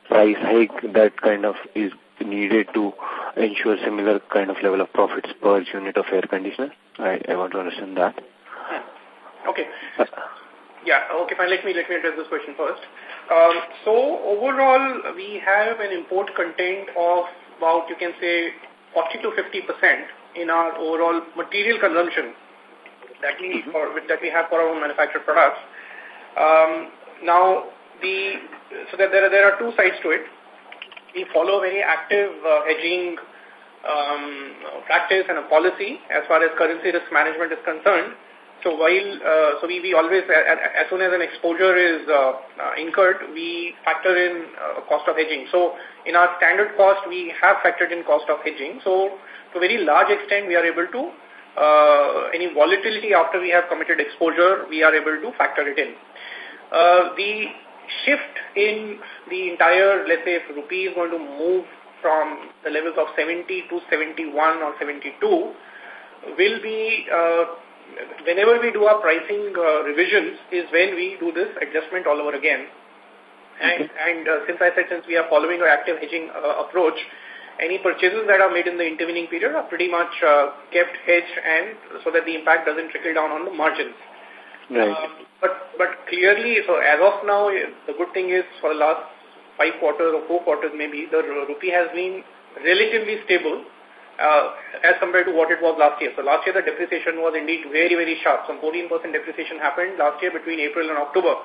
price hike that kind of is needed to ensure similar kind of level of profits per unit of air conditioner? I, I want to understand that. Okay. Yeah, okay, fine. Let me, let me address this question first. Um, so overall, we have an import content of about, you can say, 40 to 50% in our overall material consumption that we, mm -hmm. for, that we have for our own manufactured products. Um, now, the, so that there are, there are two sides to it. We follow very active uh, hedging um, practice and a policy as far as currency risk management is concerned. So while, uh, so we, we always, as soon as an exposure is uh, uh, incurred, we factor in cost of hedging. So in our standard cost, we have factored in cost of hedging. So to a very large extent, we are able to, any volatility after we have committed exposure, we are able to factor it in. The shift in the entire, let's say if rupee is going to move from the levels of 70 to 71 or 72, will be uh, whenever we do our pricing uh, revisions is when we do this adjustment all over again. And, and uh, since I said since we are following our active hedging uh, approach, any purchases that are made in the intervening period are pretty much uh, kept hedged and so that the impact doesn't trickle down on the margins. Right. Uh, but, but clearly, so as of now, the good thing is for the last five quarters or four quarters maybe, the rupee has been relatively stable uh, as compared to what it was last year. So last year the depreciation was indeed very, very sharp. Some 14% depreciation happened last year between April and October.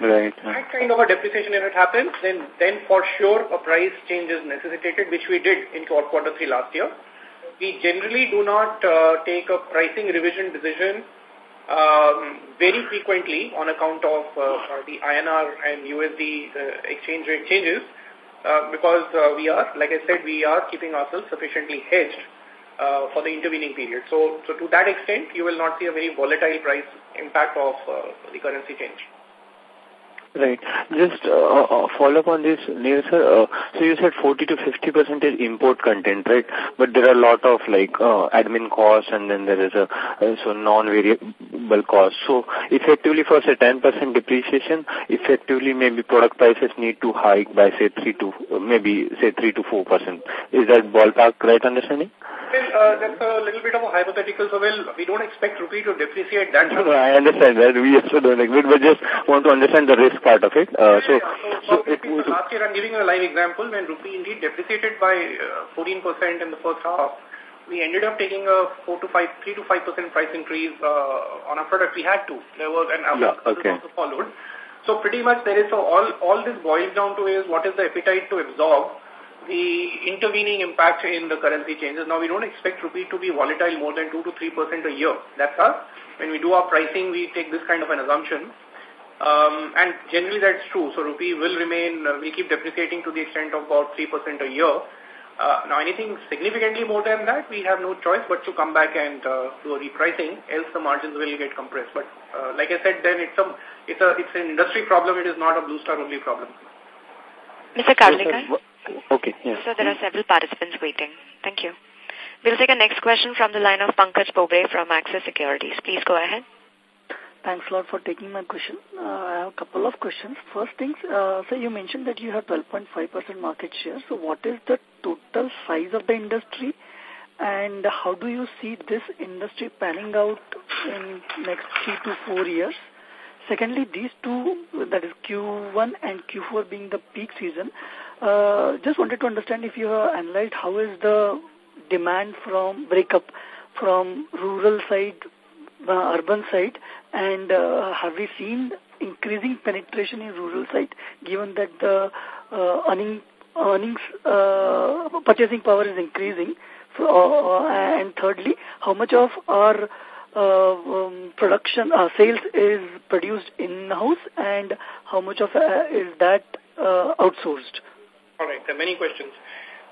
Right. That kind of a depreciation if it happens, then, then for sure a price change is necessitated, which we did in quarter three last year. We generally do not uh, take a pricing revision decision um, very frequently on account of uh, the INR and USD uh, exchange rate changes uh, because uh, we are, like I said, we are keeping ourselves sufficiently hedged uh, for the intervening period. So, so to that extent, you will not see a very volatile price impact of uh, the currency change. Right. Just uh, uh, follow up on this, Neil sir. Uh, so you said 40 to 50 percent is import content, right? But there are a lot of like uh, admin costs, and then there is a uh, so non-variable cost. So effectively, for say 10 percent depreciation, effectively maybe product prices need to hike by say three to maybe say three to four percent. Is that ballpark right understanding? Well, uh, that's a little bit of a hypothetical. So, well, we don't expect rupee to depreciate that much. No, I understand that. We also don't expect, but just want to understand the risk part of it. Uh, so, yeah, so, so, so it last year, I'm giving you a live example, when rupee indeed depreciated by 14% uh, in the first half, we ended up taking a 4 to 5, 3 to 5% price increase uh, on a product. We had to. There was an yeah, okay. also followed. So pretty much there is, so all, all this boils down to is what is the appetite to absorb the intervening impact in the currency changes. Now, we don't expect rupee to be volatile more than 2 to 3% a year. That's us. When we do our pricing, we take this kind of an assumption. Um, and generally that's true. So rupee will remain, uh, will keep depreciating to the extent of about 3% a year. Uh, now anything significantly more than that, we have no choice but to come back and uh, do a repricing, else the margins will get compressed. But uh, like I said, then it's a, it's a, it's an industry problem. It is not a Blue Star only problem. Mr. Karlekar? Okay, yes. So there are several participants waiting. Thank you. We'll take a next question from the line of Pankaj Pobre from Axis Securities. Please go ahead. Thanks a lot for taking my question. Uh, I have a couple of questions. First things, uh, so you mentioned that you have 12.5% market share. So what is the total size of the industry and how do you see this industry panning out in next three to four years? Secondly, these two, that is Q1 and Q4 being the peak season, uh, just wanted to understand if you have analyzed how is the demand from breakup from rural side, uh, urban side, and uh, have we seen increasing penetration in rural side given that the uh, earning, earnings, uh, purchasing power is increasing? So, uh, and thirdly, how much of our uh, um, production uh, sales is produced in-house and how much of uh, is that uh, outsourced? All right, there are many questions.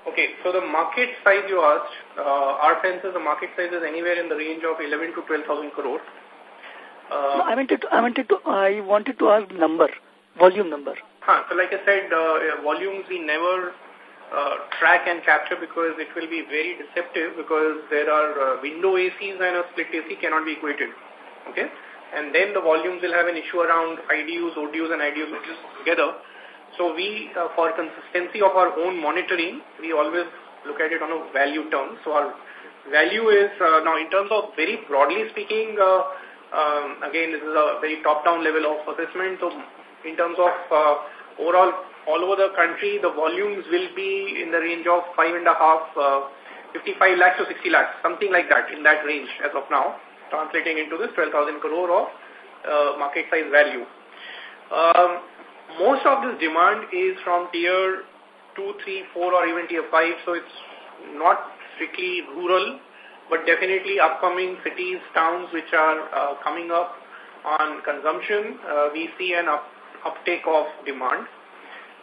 Okay, so the market size you asked, uh, our sense is the market size is anywhere in the range of 11 to 12,000 crore. Uh, no, I wanted to, I wanted to, I wanted to ask number, volume number. Huh, so like I said, uh, volumes we never uh, track and capture because it will be very deceptive because there are uh, window ACs and a split AC cannot be equated. Okay, and then the volumes will have an issue around IDUs, ODUs, and IDUs together. So we, uh, for consistency of our own monitoring, we always look at it on a value term. So our value is, uh, now in terms of very broadly speaking, uh, um, again, this is a very top-down level of assessment. So in terms of uh, overall, all over the country, the volumes will be in the range of five and a half, uh, 55 lakhs to 60 lakhs, something like that, in that range as of now, translating into this 12,000 crore of uh, market size value. Um, most of this demand is from tier 2, 3, 4 or even tier 5, so it's not strictly rural, but definitely upcoming cities, towns which are uh, coming up on consumption, uh, we see an up, uptake of demand.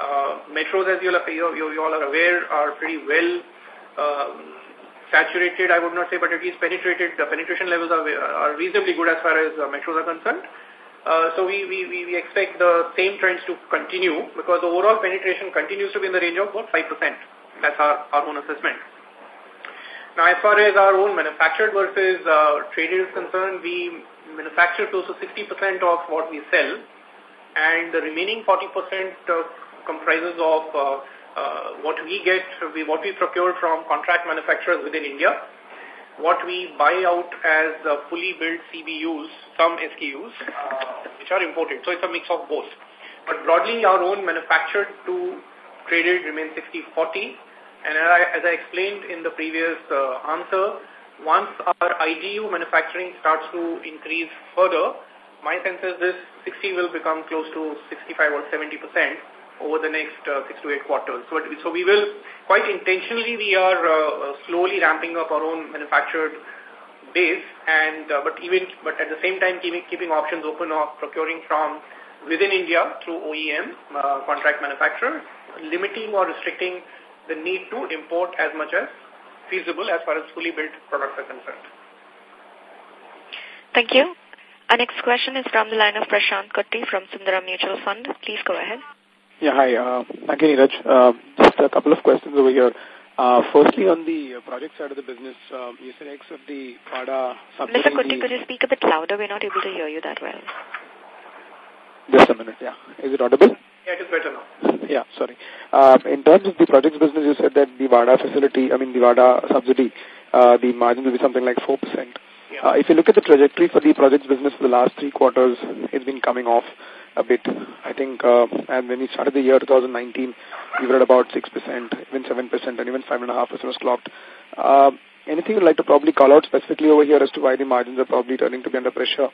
Uh, metros, as you, you, you all are aware, are pretty well um, saturated, I would not say, but at least penetrated. The penetration levels are, are reasonably good as far as uh, metros are concerned. Uh, so we, we, we expect the same trends to continue because the overall penetration continues to be in the range of about 5%. That's our, our own assessment. Now, as far as our own manufactured versus uh, traded is concerned, we manufacture close to 60% of what we sell and the remaining 40% uh, comprises of uh, uh, what we get, we, what we procure from contract manufacturers within India what we buy out as uh, fully built CBUs, some SKUs, uh, which are imported. So it's a mix of both. But broadly, our own manufactured to traded remains 60-40. And as I, as I, explained in the previous uh, answer, once our IDU manufacturing starts to increase further, my sense is this 60 will become close to 65 or 70 percent over the next uh, six to eight quarters. So, so we will, quite intentionally, we are uh, slowly ramping up our own manufactured base, and uh, but even but at the same time keeping, keeping options open of procuring from within India through OEM uh, contract manufacturers, limiting or restricting the need to import as much as feasible as far as fully built products are concerned. Thank you. Our next question is from the line of Prashant Kutty from Sundaram Mutual Fund. Please go ahead. Yeah, hi. Uh, thank you, Neeraj. Uh, just a couple of questions over here. Uh, firstly, on the project side of the business, um, you said X of the Wada. Mr. Kutty, could you speak a bit louder? We're not able to hear you that well. Just a minute, yeah. Is it audible? Yeah, it is better now. Yeah, sorry. Uh, in terms of the projects business, you said that the Wada facility, I mean the Wada subsidy, uh, the margin will be something like 4%. Uh, if you look at the trajectory for the projects business for the last three quarters, it's been coming off a bit. I think, uh, and when we started the year 2019, we were at about 6%, even 7%, and even 5.5% was clocked. Uh, anything you'd like to probably call out specifically over here as to why the margins are probably turning to be under pressure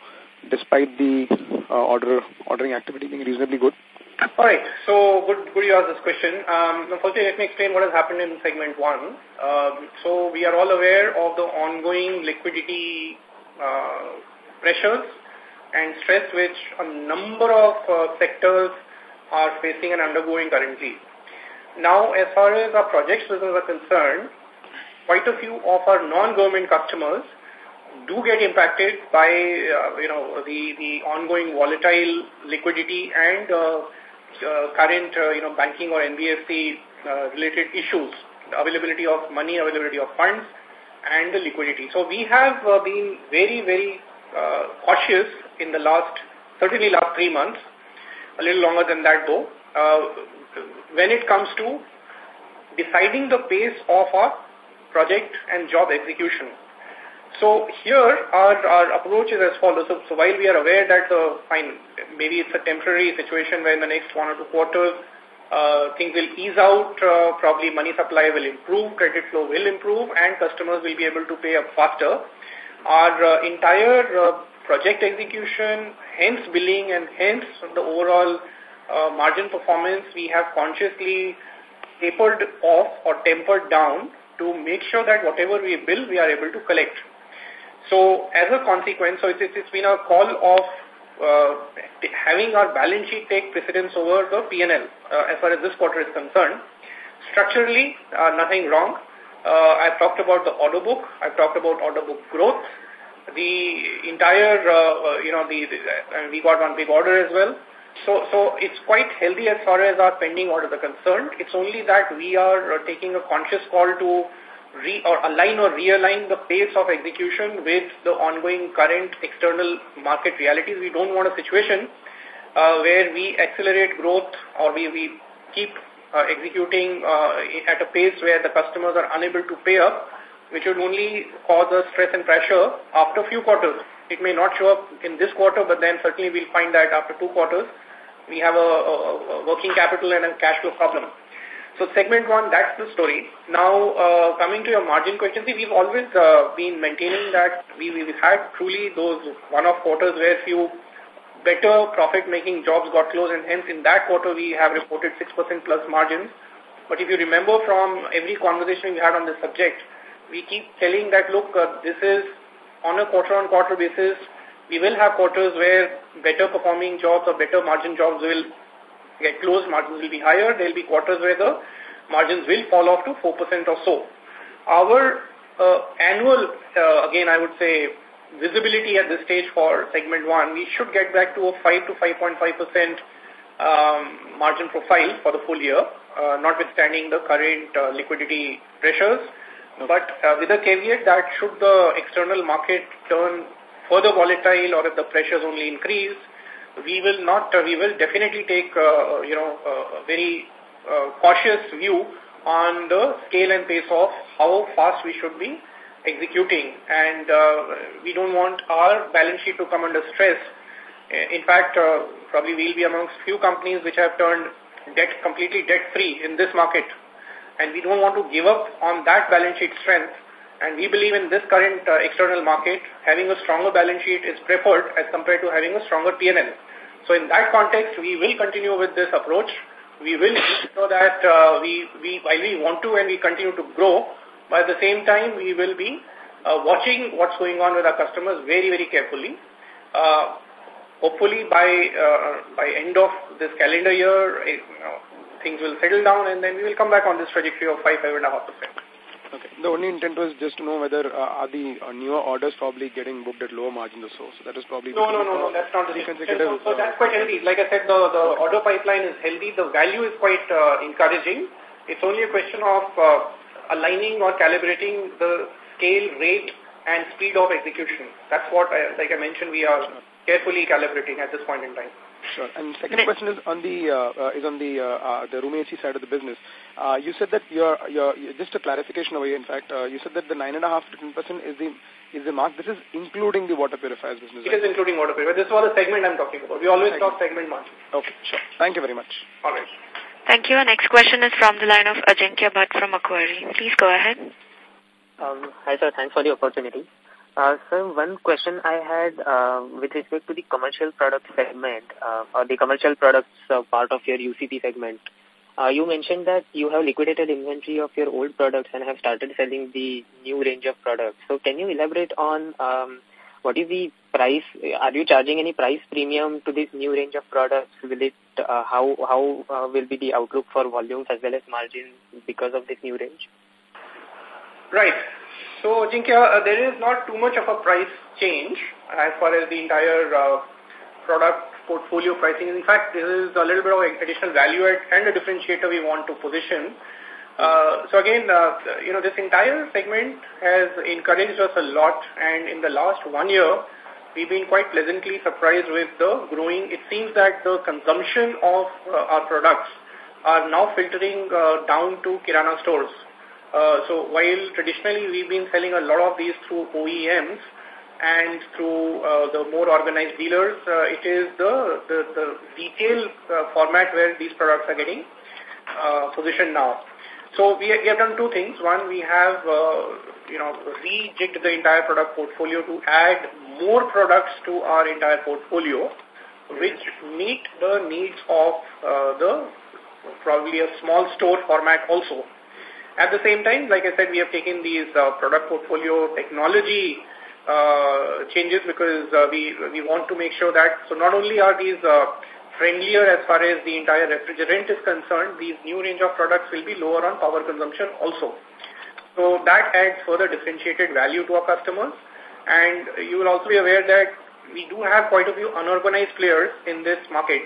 despite the uh, order ordering activity being reasonably good? All right. So good, good you asked this question. Um, firstly, let me explain what has happened in segment one. Um, so we are all aware of the ongoing liquidity uh, pressures and stress which a number of uh, sectors are facing and undergoing currently. Now, as far as our projects business are concerned, quite a few of our non-government customers do get impacted by, uh, you know, the, the ongoing volatile liquidity and uh, current, uh, you know, banking or NBFC uh, related issues, availability of money, availability of funds, and the liquidity. So we have uh, been very, very uh, cautious in the last, certainly last three months, a little longer than that though, uh, when it comes to deciding the pace of our project and job execution. So here our, our approach is as follows. So, so while we are aware that the fine, maybe it's a temporary situation where in the next one or two quarters uh, things will ease out, uh, probably money supply will improve, credit flow will improve, and customers will be able to pay up faster. Our uh, entire uh, project execution, hence billing, and hence the overall uh, margin performance, we have consciously tapered off or tempered down to make sure that whatever we bill, we are able to collect. So as a consequence, so it's, it's been a call of uh, having our balance sheet take precedence over the P&L uh, as far as this quarter is concerned. Structurally, uh, nothing wrong. Uh, I've talked about the order book. I've talked about order book growth. The entire, uh, uh you know, the, the and we got one big order as well. So, so it's quite healthy as far as our pending orders are concerned. It's only that we are uh, taking a conscious call to re or align or realign the pace of execution with the ongoing current external market realities. We don't want a situation uh, where we accelerate growth or we, we keep uh, executing uh, at a pace where the customers are unable to pay up, which would only cause us stress and pressure after a few quarters. It may not show up in this quarter, but then certainly we'll find that after two quarters, we have a, a, a working capital and a cash flow problem. So segment one, that's the story. Now, uh, coming to your margin question, see, we've always uh, been maintaining that we, we've had truly those one-off quarters where few better profit-making jobs got closed, and hence in that quarter we have reported 6% plus margins. But if you remember from every conversation we had on this subject, we keep telling that, look, uh, this is on a quarter-on-quarter -quarter basis, we will have quarters where better performing jobs or better margin jobs will get closed, margins will be higher. There will be quarters where the margins will fall off to 4% or so. Our uh, annual, uh, again, I would say, visibility at this stage for segment one, we should get back to a 5 to 5.5% um, margin profile for the full year, uh, notwithstanding the current uh, liquidity pressures. But uh, with a caveat that should the external market turn further volatile or if the pressures only increase, we will not, uh, we will definitely take, uh, you know, uh, a very uh, cautious view on the scale and pace of how fast we should be executing. And uh, we don't want our balance sheet to come under stress. In fact, uh, probably we'll be amongst few companies which have turned debt completely debt-free in this market. And we don't want to give up on that balance sheet strength. And we believe in this current uh, external market, having a stronger balance sheet is preferred as compared to having a stronger PNL. So in that context, we will continue with this approach. We will ensure that uh, we, we, while we want to and we continue to grow, but at the same time, we will be uh, watching what's going on with our customers very, very carefully. Uh, hopefully by uh, by end of this calendar year, you know, things will settle down and then we will come back on this trajectory of 5, 5.5%. Okay. The only intent was just to know whether uh, are the uh, newer orders probably getting booked at lower margins or so. So that is probably... No, no, no, no, that's not the consecutive. So, so that's quite healthy. Like I said, the, the order pipeline is healthy. The value is quite uh, encouraging. It's only a question of uh, aligning or calibrating the scale, rate, and speed of execution. That's what, I, like I mentioned, we are carefully calibrating at this point in time. Sure. And second question is on the uh, uh, is on the uh, uh, the room AC side of the business. Uh, you said that your your just a clarification over here. In fact, uh, you said that the nine and a half to ten percent is the is the mark. This is including the water purifiers business. It right? is including water purifiers. This was the segment I'm talking about. We always talk segment margin. Okay, sure. Thank you very much. All right. Thank you. Our next question is from the line of Ajinkya Bhatt from Macquarie. Please go ahead. Um, hi, sir. Thanks for the opportunity. Uh, sir, one question I had uh, with respect to the commercial product segment uh, or the commercial products uh, part of your UCP segment. Uh, you mentioned that you have liquidated inventory of your old products and have started selling the new range of products. So can you elaborate on um, what is the price? Are you charging any price premium to this new range of products? Will it uh, how how uh, will be the outlook for volumes as well as margins because of this new range? Right. So, Jinkya, uh, there is not too much of a price change as far as the entire uh, product portfolio pricing. In fact, this is a little bit of additional value add and a differentiator we want to position. Uh, so again, uh, you know, this entire segment has encouraged us a lot and in the last one year, we've been quite pleasantly surprised with the growing. It seems that the consumption of uh, our products are now filtering uh, down to Kirana stores. Uh, so while traditionally we've been selling a lot of these through OEMs and through uh, the more organized dealers, uh, it is the, the, the uh, format where these products are getting uh, positioned now. So we, we have done two things. One, we have, uh, you know, rejigged the entire product portfolio to add more products to our entire portfolio, which meet the needs of uh, the probably a small store format also. At the same time, like I said, we have taken these uh, product portfolio technology uh, changes because uh, we we want to make sure that so not only are these uh, friendlier as far as the entire refrigerant is concerned, these new range of products will be lower on power consumption also. So that adds further differentiated value to our customers. And you will also be aware that we do have quite a few unorganized players in this market.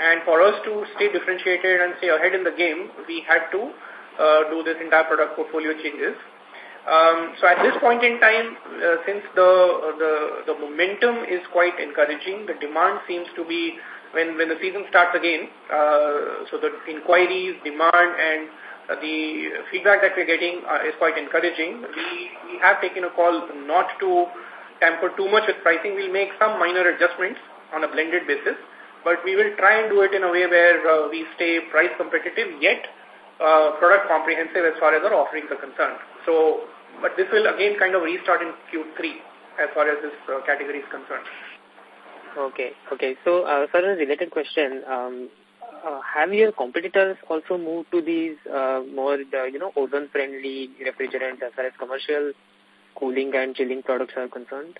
And for us to stay differentiated and stay ahead in the game, we had to uh, do this entire product portfolio changes. Um, so at this point in time, uh, since the, the the momentum is quite encouraging, the demand seems to be when when the season starts again. Uh, so the inquiries, demand, and uh, the feedback that we're getting uh, is quite encouraging. We we have taken a call not to tamper too much with pricing. We'll make some minor adjustments on a blended basis, but we will try and do it in a way where uh, we stay price competitive yet uh, product comprehensive as far as our offerings are concerned. So, but this will again kind of restart in Q3 as far as this uh, category is concerned. Okay, okay. So, uh, sir, a related question. Um, uh, have your competitors also moved to these uh, more, uh, you know, ozone-friendly refrigerants as far as commercial cooling and chilling products are concerned?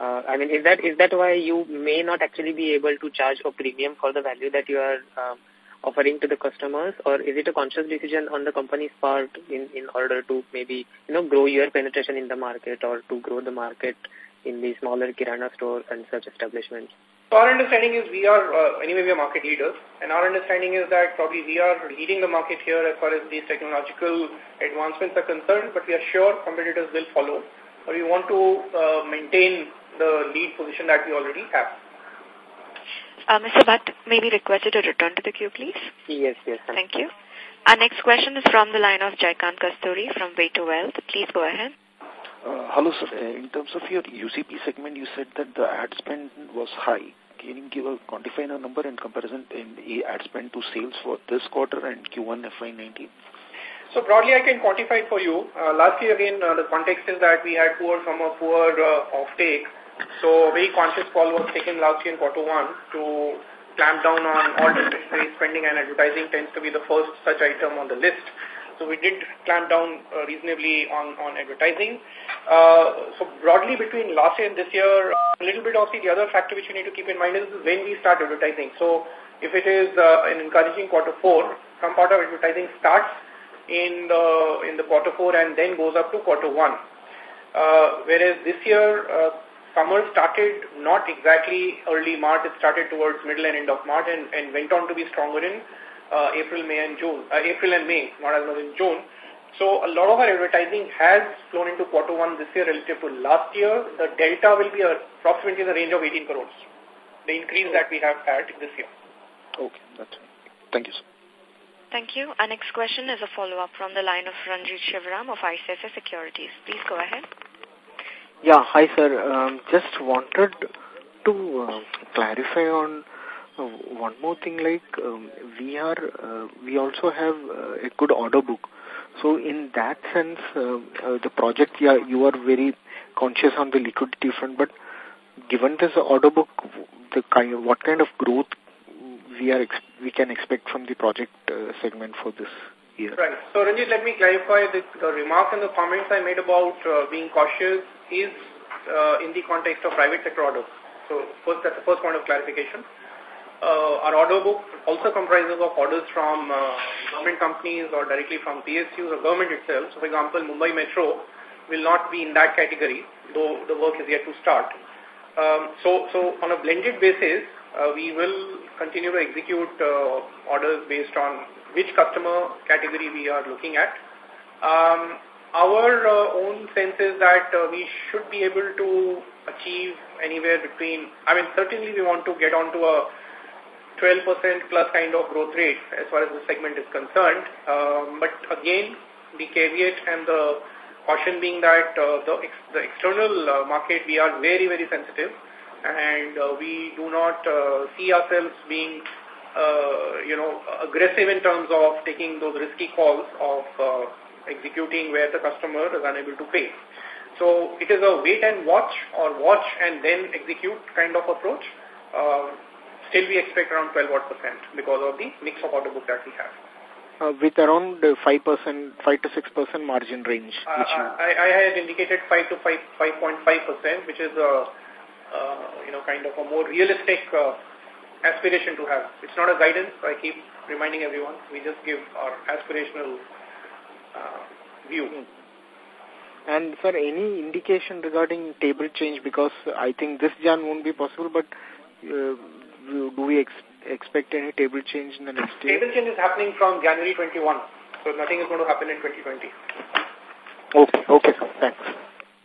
Uh, I mean, is that is that why you may not actually be able to charge a premium for the value that you are um, offering to the customers or is it a conscious decision on the company's part in, in order to maybe, you know, grow your penetration in the market or to grow the market in the smaller Kirana stores and such establishments? So our understanding is we are, uh, anyway, we are market leaders, and our understanding is that probably we are leading the market here as far as these technological advancements are concerned, but we are sure competitors will follow. But we want to uh, maintain the lead position that we already have. Uh, Mr. Bhatt, may we request you to return to the queue, please? Yes, yes. Sir. Thank you. Our next question is from the line of Jaikant Kasturi from Way to Wealth. Please go ahead. Uh, hello, sir. Uh, in terms of your UCP segment, you said that the ad spend was high. Can you give a quantify a number in comparison in the ad spend to sales for this quarter and Q1 FY19? So broadly, I can quantify it for you. Uh, last year, again, uh, the context is that we had poor from a poor uh, offtake so very conscious call was taken last year in quarter one to clamp down on all discretionary spending and advertising tends to be the first such item on the list. So we did clamp down uh, reasonably on, on advertising. Uh, so broadly between last year and this year, a little bit of the other factor which you need to keep in mind is when we start advertising. So if it is uh, an encouraging quarter four, some part of advertising starts in the, in the quarter four and then goes up to quarter one. Uh, whereas this year, uh, summer started not exactly early March, it started towards middle and end of March and, and went on to be stronger in uh, April, May and June, uh, April and May, not as much in June. So a lot of our advertising has flown into quarter one this year relative to last year. The delta will be approximately in the range of 18 crores, the increase that we have had this year. Okay, that's it. Thank you, sir. Thank you. Our next question is a follow-up from the line of Ranjit Sivaram of ICICI Securities. Please go ahead. Yeah, hi sir. Um, just wanted to uh, clarify on uh, one more thing like um, we are, uh, we also have uh, a good order book. So in that sense, uh, uh, the project, yeah, you are very conscious on the liquidity front, but given this order book, the kind, what kind of growth we are we can expect from the project segment for this year? Right. So Ranjit, let me clarify the, the remarks and the comments I made about being cautious is uh, in the context of private sector orders. So first, that's the first point of clarification. Uh, our order book also comprises of orders from uh, government companies or directly from PSUs or government itself. So, for example, Mumbai Metro will not be in that category, though the work is yet to start. Um, so, so on a blended basis, uh, we will continue to execute uh, orders based on which customer category we are looking at. Um, our uh, own sense is that uh, we should be able to achieve anywhere between, I mean, certainly we want to get onto a 12% plus kind of growth rate as far as the segment is concerned. Um, but again, the caveat and the caution being that uh, the, ex the external uh, market, we are very, very sensitive and uh, we do not uh, see ourselves being, you know, aggressive in terms of taking those risky calls of executing where the customer is unable to pay. So it is a wait and watch or watch and then execute kind of approach. Uh, still we expect around 12 odd percent because of the mix of order book that we have. Uh, with around 5%, 5 to 6% margin range. Uh, which. I, I had indicated 5 to 5, 5.5%, which is a, uh, you know, kind of a more realistic uh, aspiration to have. It's not a guidance. I keep reminding everyone. We just give our aspirational uh, view. And sir, any indication regarding table change? Because I think this Jan won't be possible, but uh, do we ex expect any table change in the next year? Table change is happening from January 21. So nothing is going to happen in 2020. Okay, okay, thanks.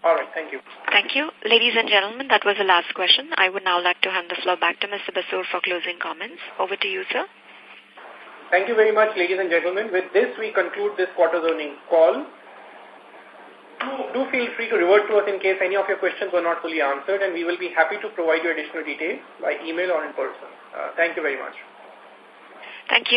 All right, thank you. Thank you. Ladies and gentlemen, that was the last question. I would now like to hand the floor back to Mr. Basur for closing comments. Over to you, sir. Thank you very much, ladies and gentlemen. With this, we conclude this quarter's earnings call do, do feel free to revert to us in case any of your questions were not fully answered, and we will be happy to provide you additional details by email or in person. Uh, thank you very much. Thank you.